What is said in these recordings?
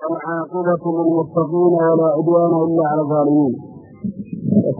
alcaaqibatu lilmuttaqiina walaa cudwaana ila cala alظaalimiin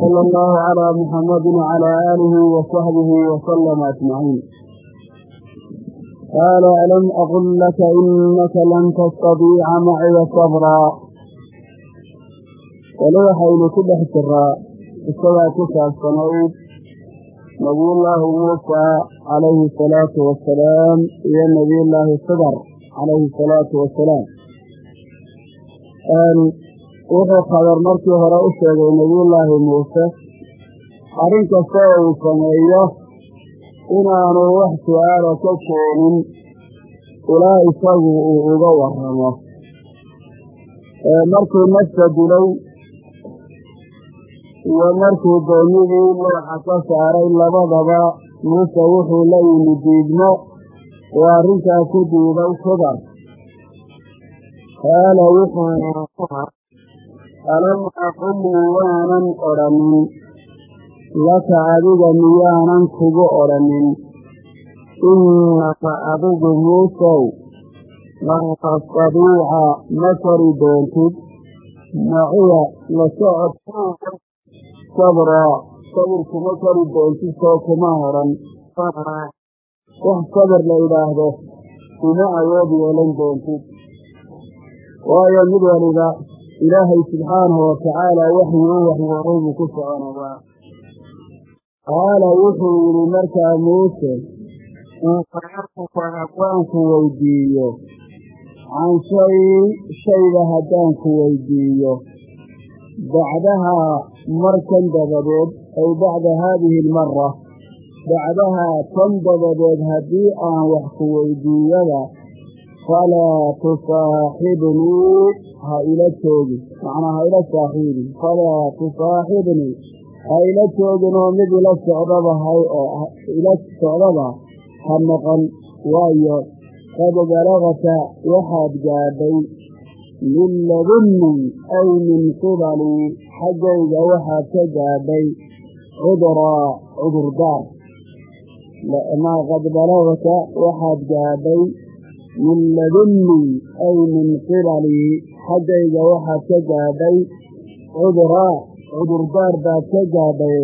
wsala allahu cla muxamadin wcla aalihi wasaxbihi wasalama ajmaciin qaala alam aqul laka inaka lan tastadiica maciya sabraa wale waxaynu ku dhex jiraa isagaa ku saabsanayd nabiyullaahi muusaa calayhi asalaatu wassalaam iyo nabiyullaahi sidar calayhi asalaatu wassalaam wuxuu khabar markii hore u sheegay nebiyullaahi muuse arrin kasta oo uu sameeyo inaanu wax su'aala ka keenin ilaa isagu uu uga warramo. Markuu nafta dilay iyo markuu doonidii looxa ka saaray labadaba muuse wuxuu la yimi diidmo oo arrintaa ku diiday khidar qaala wuxuu alam aqul waanan odhanin laka adiga miyaanan kugu odhanin. Innaka adigu muusow lan tastadiica ma kari doontid. Maciya la socod sabraa sabir kuma kari doontid soo kuma odhan wax sabir la idhaahdo kuma awood yeelan doontid waayo mid waliba ilaahay subxaanahu watacaala waxii u waxyooday buu ku soconayaa qaala wuxuu yidhi markaa muuse inqaartuka haddaanku weydiiyo can shay shayga haddaanku weydiiyo bacdahaa markan dabadeed ay bacda haadihi almara bacdahaa tan dabadeed haddii aan wax ku weydiiyada falaa tusaaxibnii ha ila joogi macnaa ha ila saaxiibi falaa tusaaxibnii ha ila joogin oo mid ila socdaba hay oo ila socdaba ha noqon waayo qad balagta waxaad gaadhay min ladunnii ay min qibalii xaggayga waxaad ka gaadhay cudraa cudurdaar qad balagta waxaad gaadhay min ladunnii ay min qibalii xaggayga waxaad ka gaadhay cudraa cudurdaar baad ka gaadhay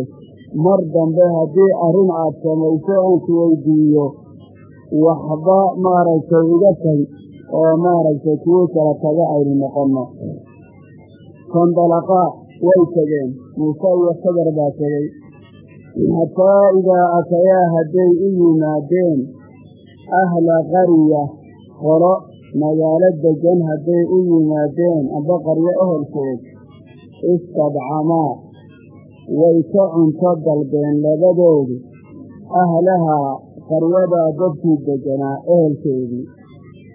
mar dambe haddii arrin aad samayso aanku weydiiyo waxba maaragtay iga tag oo maaragtay kuwii kala taga aynu noqonno. Fandalaqaa way tegeen muuse iyo khadar baa tegey hataa idaa atayaa hadday u yimaadeen ahla qarya qolo magaalo degan hadday u yimaadeen amba qaryo ehelkeed istadcamaa way ka cunto dalbeen labadoodu ahlahaa qaryadaa dadkii deganaa ehelkeedii.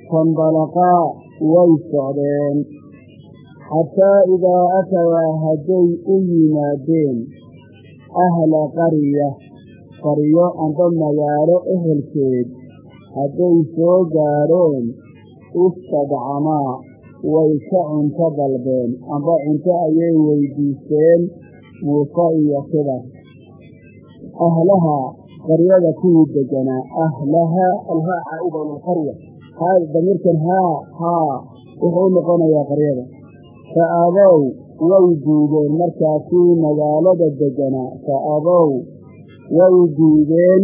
Fandalaqaa way socdeen. Xataa idaa atayaa hadday u yimaadeen ahla qarya qaryo amba magaalo ehelkeed hadday soo gaadheen istadcamaa way ka cunto dalbeen amba cunto ayay weydiisteen muuse iyo khidar ahlahaa qaryada kuwii deganaa ahlahaa alhaa caa'ida lilqarya haa damirkan haa haa wuxuu noqonayaa qaryada. Fa abow way diideen markaasii magaalada deganaa. Fa abow way diideen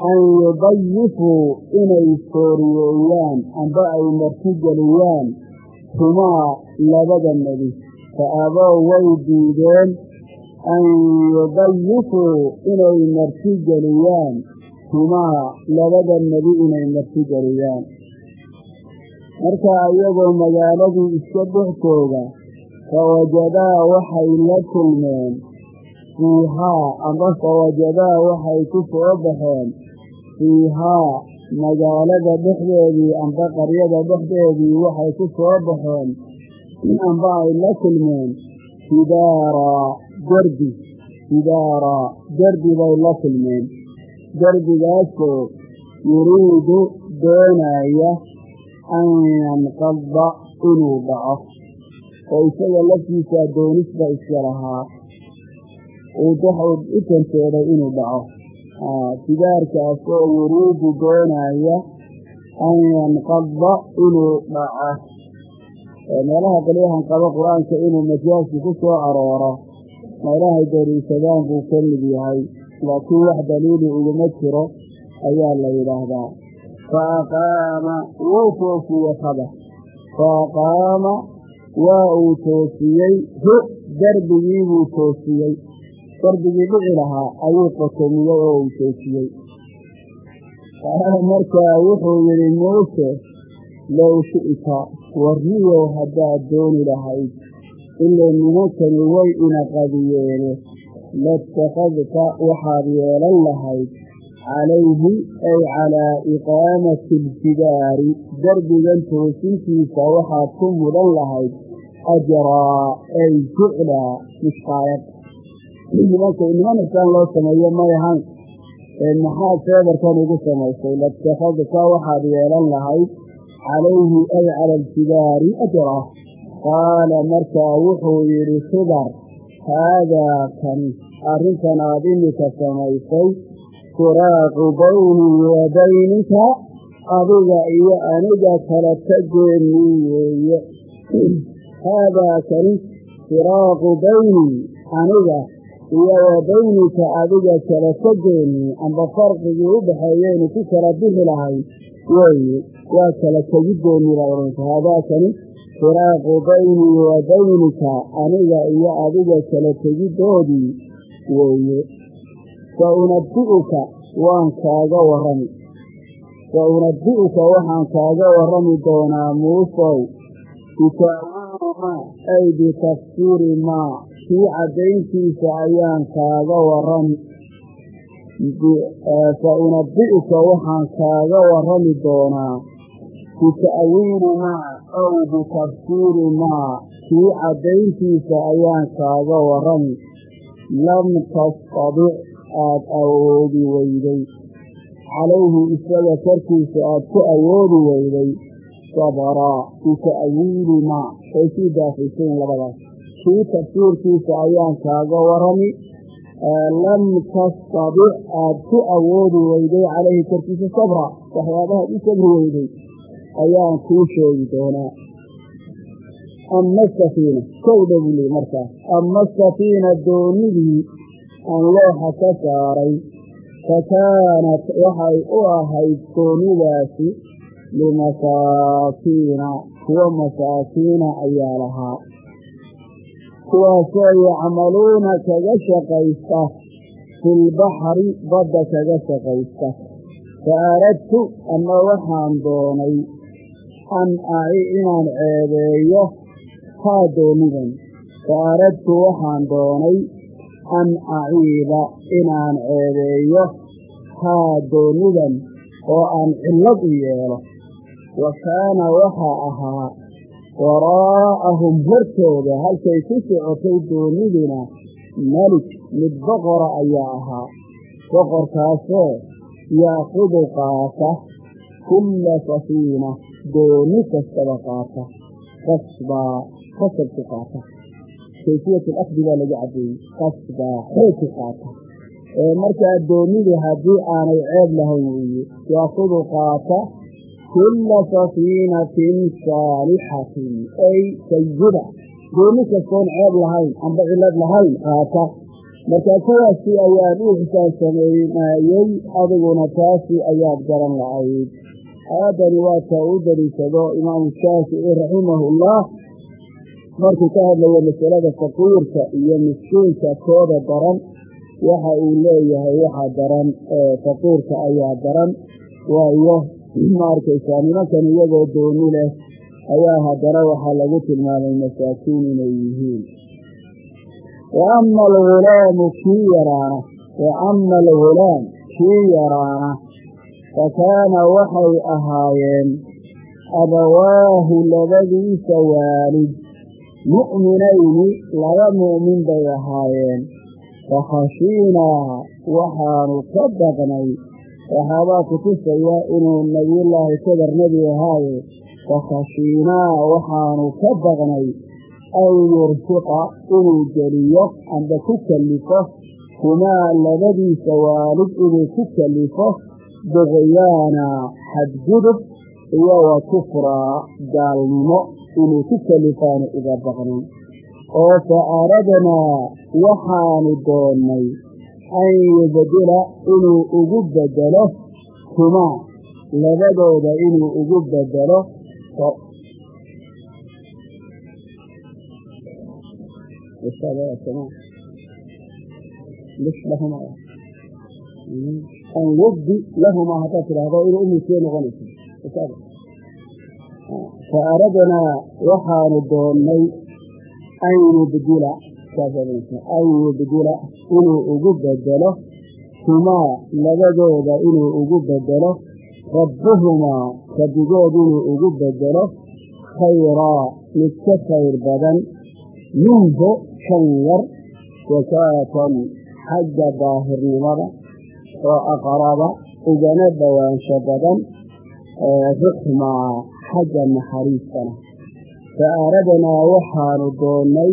an yudayifuu inay sooriyeeyaan amba ay martigeliyaan humaa labada nebi fa abow way diideen an yudayifuu inay martigeliyaan humaa labada nebi inay martigeliyaan markaa iyagoo magaaladii iska dhex jooga fawajadaa waxay la kulmeen fiihaa amba fawajadaa waxay ku soo baxeen fiihaa magaalada dhexdeedii amba qaryada dhexdeedii waxay ku soo baxeen amba ay la kulmeen sidaaraa derbi. Sidaaraa derbi bay la kulmeen. Derbigaasoo yuriidu doonaya an yanqada inuu dhaco. Oo isaga laftiisaa doonisba iska lahaa. Uu daxuu u tanteeday inuu dhaco sidaarkaasoo yuriidu doonaya an yanqada inuu dhaco. Meelaha qolyahan qabo qur'aanka inuu majaasku ku soo arooro. Meelahay dariishadaan buu ka mid yahay. Laakiin wax daliili uguma jiro ayaa la yidhaahdaa. Fa aqaama wuu toosiyey khabar fa aqaama waa uu toosiyey. Hu darbigii buu toosiyey darbigii dhici lahaa ayuu qotomiyey oo uu toosiyey markaa wuxuu yidhi muuse low shi'ta warniyow haddaad dooni lahayd ilay nimankani way ina qadiyeene latakadta waxaad yeelan lahayd calayhi ay calaa iqaamati aljidaari derbigan toosintiisa waxaad ku mudan lahayd ajraa ay juclaa mishqaayad nimanka niman isaan loo sameeyo may ahayn maxaad feebarkan ugu samaysay latakadta waxaad yeelan lahayd calayhi ay cala aljidaari ajraa qaala markaa wuxuu yidhi khidar haadaa kani arrintan aad imika samaysay firaaqu baynii wa adiga iyo aniga kala tageennii weeye. Haadaa kani firaaqu baynii aniga iyo wa baynika adiga kala tageennii amba farqigii u dhaxeeyeynu ku kala bixi lahay weeye waa kala tegiddeennii baa odhanaysa haadaakani firaaqu baynii wa baynika aniga iyo adiga kala tegiddoodii weeye sa unabbi'uka waan kaaga warrami. Sa unabbi'uka waxaan kaaga warrami doonaa muusow bita'wiili ay bitafsiiri maa kii caddayntiisa ayaan kaaga warrami sa unabbi'uka waxaan kaaga warrami doonaa. Bita'wiili maa aw bitafsiiri maa. Kii caddayntiisa ayaan kaaga warrami lam tastadic aad awoodi weyday. Calayhi isaga korkiisa aad ku awoodi weyday. Sabraa bita'wiili maa. Way sii daafaysayin labadaas kii tafsiirkiisa ayaan kaaga warrami lam tastadic aad ku awoodi weyday calayhi korkiisa sabra waxyaabahaad u sabri weyday ayaan kuu sheegi doonaa. Ama asafiina kowdha buu leey markaas ama asafiina doonidii aan looxa ka saaray fa kaanat waxay u ahayd doonidaasi limasaakiina kuwa masaakiina ayaa lahaa kuwaasoo yacmaluuna kaga shaqaysta filbaxri badda kaga shaqaysta. Fa aradtu ama waxaan doonay an aci inaan ceebeeyo haa doonidan. Fa aradtu waxaan doonay an aciiba inaan ceebeeyo haa doonidan oo aan cillad u yeelo. Wa waxaa ahaa waraa'ahum hortooda halkay ku socotay dooniduna melik mid boqora ayaa ahaa. Boqorkaasoo yaakudu qaata kulla safiina dooni kastaba qaata qasbaa qasab ku qaata. Kayfiyat alakdi baa lagu caddeeyey qasbaa xoog ku qaata. Markaa doonidu haddii aanay ceeb lahayn weeye yaakudu qaata kulla safiinatin saalixatin ay sayida dooni kastoon ceeb lahayn amba cillad lahayn qaata markaa kuwaasi ayaan u xisaabsameynayey adiguna taasi ayaad garan lahayd aayaddani waa taa u daliishado imaamu shaafici raximahullah markuu ka hadlayo masalada faqiirka iyo miskiinka kooda daran waxa uu leeyahay waxa daran faqiirka ayaa daran waayo ma arkaysaa? Nimankan iyagoo dooni leh ayaa haddana waxaa lagu tilmaamay masaakiin inay yihiin. Wa ama kii yaraana wa ama algulaam kii yaraana fa kaana waxay ahaayeen abawaahu labadiisa waalid mu'minayni laba mu'min bay ahaayeen. Fakhashiinaa waxaanu ka baqnay waxaabaa kutusaya inuu nebiyullaahi kadar nebi ahaaye fakhashiinaa waxaanu ka baqnay an yurfiqa inuu geliyo amba ku kallifo humaa labadiisa waalid inuu ku kallifo duqyaana xadgudub iyo wa kufraa gaalnimo inuu ku kalifaanu uga baqnin oo fa aradnaa waxaanu doonnay an yubdila inuu ugu bedelo humaa labadooda inuu ugu bedelo an yubdi lahumaa haddaad tidhaahdo inuu umisee noqonayso fa aradnaa waxaanu doonnay an yubdila an yubdila inuu ugu bedelo humaa labadooda inuu ugu bedelo rabbuhumaa rabbigood inuu ugu bedelo khayraa mid ka khayr badan minhu kan yar wakaatan xagga daahirnimada oo aqraba ugana dhowaansho badan ruxmaa xagga naxariistana. Fa aradnaa waxaanu doonnay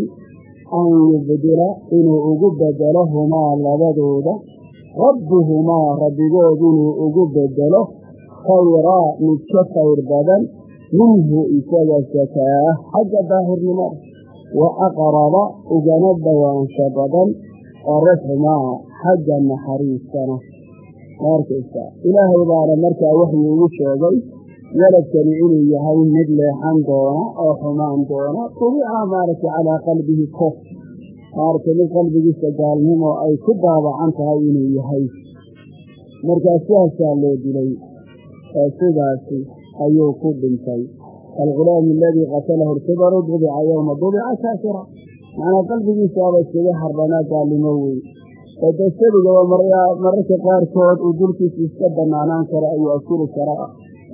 an yubdila inuu ugu bedelo humaa labadooda rabbuhumaa rabbigood inuu ugu bedelo khayraa mid ka khayr badan minhu isaga sakaah xagga daahirnimada wa aqraba ugana dhowaansho badan ruxmaa xagga naxariistana markaysa ilaahay baana markaa waxyu ugu sheegay waladkani inuu yahay mid leexan doona oo xumaan doona tubica maaragtay calaa qalbihi kof. Maaragtay mid qalbigiisa gaalnimo ay ku daabacan tahay inuu yahay. Markaa sidaasaa loo dilay sidaasi ayuu ku dhintay. Alghulaamu aladii qatalahu lkibaru dubica yowma dubica kaafira macnaa qalbigiisaaba iskaga hardhanaa gaalnimo dee sadigaba mararka qaarkood uu dulkiisa iska banaanaan karo ayuu asuri karaa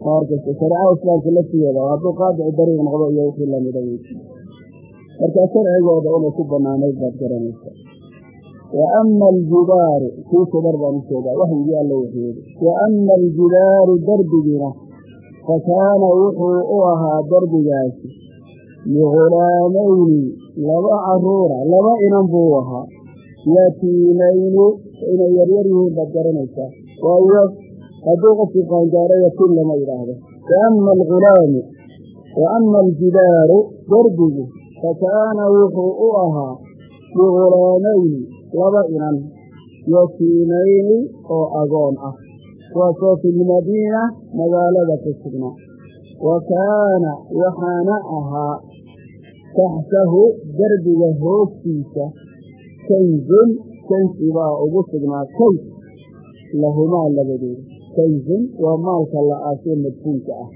markasta shareecada islaamka laftigeeda hadduu qaadici dariiq noqdo iyo wixii lamida wey sharcigooda inay ku banaanayd baad garanaysa wa ama aljidaaru kii kudar baan u jeedaa waxyigii alla waxyeedi wa aljidaaru derbigiina fa kaana wuxuu u ahaa derbigaasi ligulaamayni laba caruura laba inan buu ahaa. Yatiimayni inay yaryar yihiin baad garanaysaa. Waayo hadduu qofkii qaangaaro yatiin lama yidhaahdo wa ama algulaamu wa aljidaaru derbigu fa kaana wuxuu u ahaa ligulaamayni laba inan yatiimayni oo agoon ah kuwaasoo fi lmadiina magaalada ku sugnaa wa kaana waxaana ahaa taxtahu derbiga hoostiisa kanzun kansi baa ugu sugnaa kays lahumaa labadooda kanzun waa maalka la aasee madfuunka ah.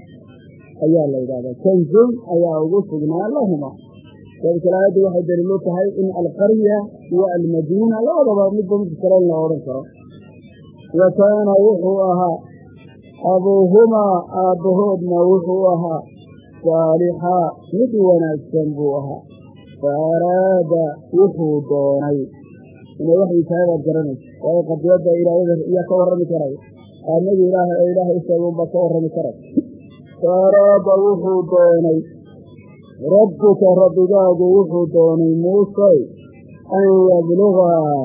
Ayaa la yidhahdaa kanzun ayaa ugu sugnaa sababkale aayaddu waxay daliilu tahay in alqarya iyo almadiina labadaba midba midka kale in la odhan karo. Wa kaana wuxuu ahaa abuuhumaa aabbahoodna wuxuu ahaa saalixaa mid wanaagsan buu ahaa. Fa araada wuxuu doonay. Inay waxay tahay baad garanaysa waayo qadiyadda ilaahada iyaa ka warrami karaya aadnagi ilaahay oo ilaahay isagunba ka warrami karay fa araada wuxuu doonay rabbuka rabbigaagu wuxuu doonay muuse an yablugaa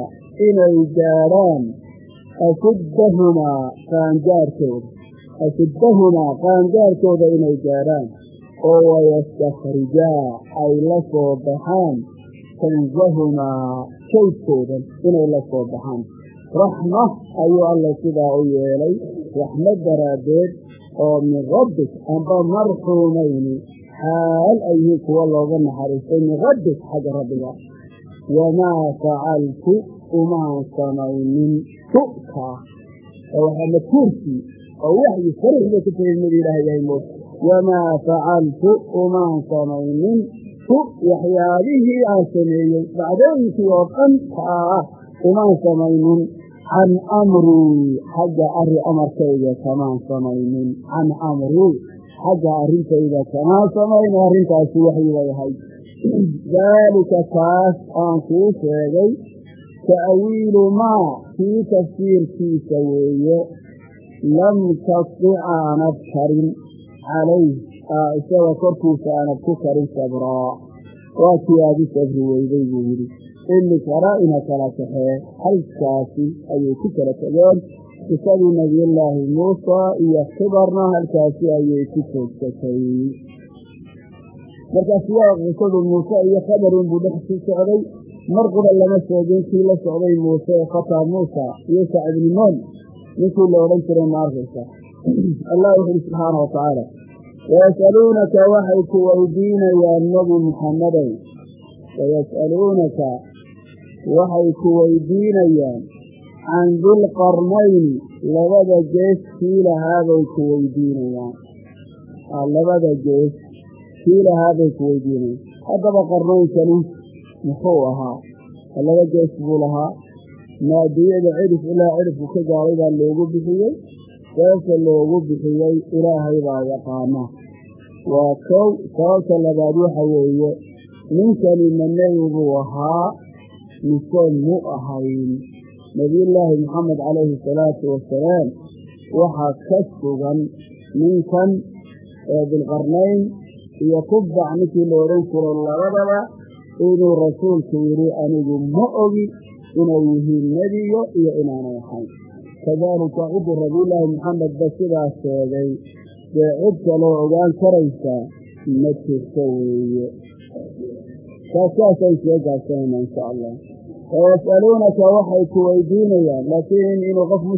inay gaadhaan ashuddahumaa qaangaarkooda ashuddahumaa qaangaarkooda inay gaadhaan oo wayastakhrijaa ay la soo baxaan kansahumaa shaydkoodan inay la soo baxaan raxma ayuu alla sidaa u yeelay raxmad daraaddeed oo min rabbik amba marxuumayni xaal ay yihiin kuwa looga naxariistay min rabbik xagga rabbiga. Wamaa facaltu umaan samaynin tu'kaa waxaa madkuurkii oo waxyi sarixba ku tegay mid ilaah yahay mood wamaa facaltu umaan samaynin tu waxyaabihii aan sameeyey dhacdooyinkii oo dhan kaa umaan samaynin can amrii xagga arri amarkayga kamaan samaynin can amrii xagga arrintayda kamaan samaynin arrintaasi waxyibay ahayd daalika kaas aan kuu sheegay ta'wiilu maa kii tafsiirkiisa weeye lam tastic aanad karin calayh isaga korkiisa aanad ku karin sabraa waa kii aad u sabri weyday buu yidhi ili karaa ina kala kaxee halkaasi ayay ku kala tegeen qisadii nebiyullaahi muusa iyo khibarna halkaasi ayay ku joogsatay markaa siyaaq qisadu muuse iyo khabarin buu dhex sii socday. Mar qura lama sheegin kii la socday muuse ee khataa muusa iyo sacibnimoon ninkii la odhan jiray ma arkaysa. Allah wuxu uhi subxaana wa tacaala wayas'aluunaka waxay ku weydiinayaan nebi muxammedow wayas'aluunaka waxay ku weydiinayaan can dilqarnayn labada gees kii lahaabay ku weydiinayaan. Labada gees kii lahaabay ku weydiinayaan. Haddaba qarnaynkani muxuu ahaa? Laba gees buu lahaa? Maadiyada cidhif ilaa cidhifku ka gaaray baa loogu bixiyey? Sababta loogu bixiyey ilaahay baa yaqaana waa kow sababta labaad waxa weeye ninkani ma ahaa mise mu ahayn nebiyullaahi maxamed calayhi salaatu wasalaam waxaa ka sugan ninkan bilqarnayn iyo tubbac ninkii la odhan jiray labadaba inuu rasuulku yidhi anigu ma ogi inay yihiin nebiyo iyo inaanay ahayn. Kadaalika ciddii nabiyullaahi maxamedba sidaas sheegay dee cid kaloo ogaan karaysaa ma jirto weeye taasaasaan soo gaabsanayna insha allah wayas'aluunaka waxay ku weydiinayaan laakiin inuu qof